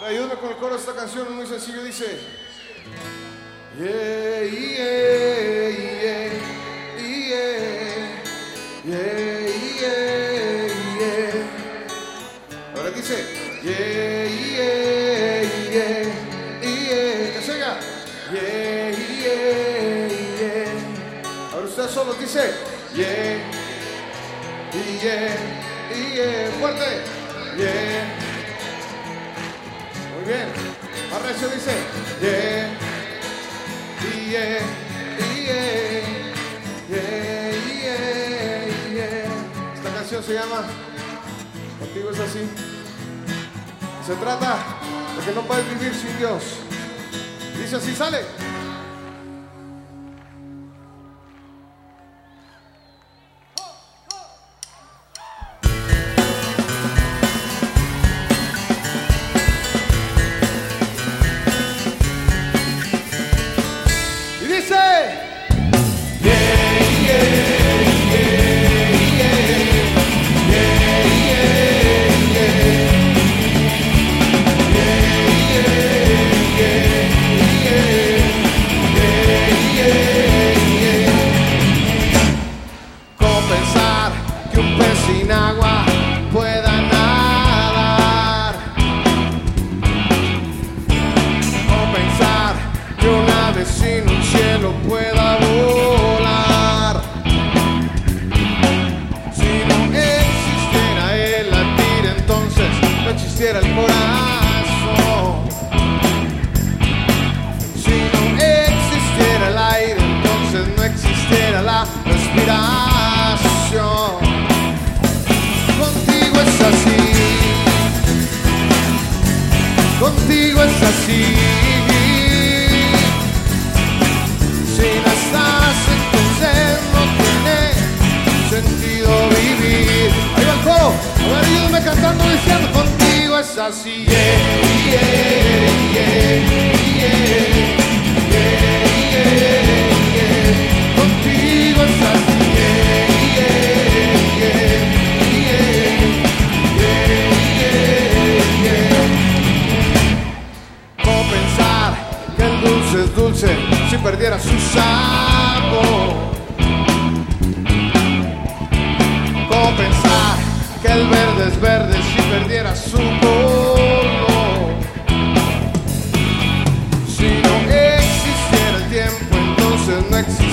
Ahora ayúdame con el coro de esta canción, es muy sencillo, dice. Yeah, yeah, yeah, yeah, yeah, yeah, yeah. Ahora dice, yeah, yeah, yeah, yeah. Que siga. Yeah, yeah, yeah. Ahora ustedes solos dice, yeah, yeah, yeah. Fuerte, yeah. Bien. Más recio dice, yeah, yeah, yeah, yeah, yeah. Esta canción se llama Contigo es así. Se trata de que no puedes vivir sin Dios. Dice así, sale. Que un ave sin un cielo pueda volar? Si no existiera el latir, entonces no existiera el corazón. Si no existiera el aire, entonces no existiera la respiración. Contigo es así, contigo es así. Si no estás, entonces no tiene sentido vivir. Ahí va el coro, a ver, ayúdame cantando diciendo contigo es así. Perdiera su sabor? ¿Cómo pensar que el verde es verde si perdiera su color? Si no existiera el tiempo, entonces no existiera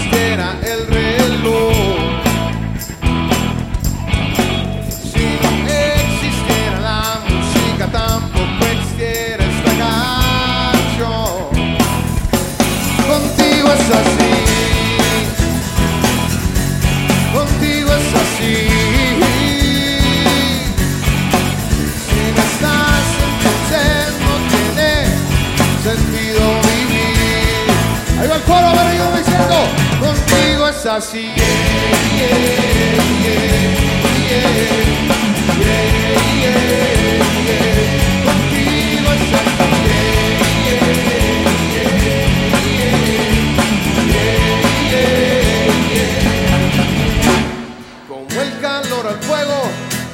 así. Yeah, yeah, yeah. Contigo. Como el calor al fuego,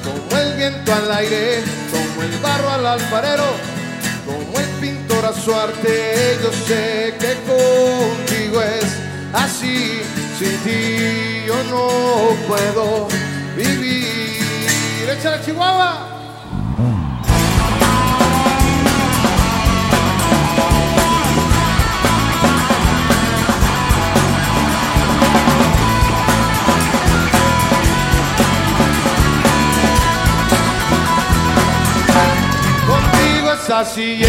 como el viento al aire, como el barro al alfarero, como el pintor a su arte, yo sé que contigo es así, sin ti yo no puedo vivir. Échale Chihuahua. Contigo es así, yeah,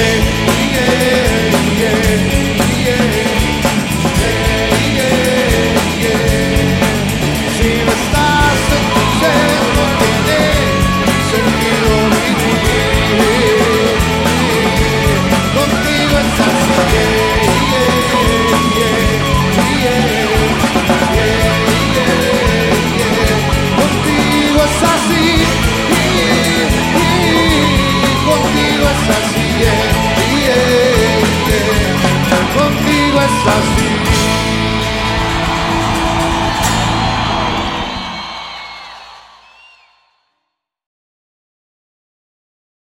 yeah, yeah.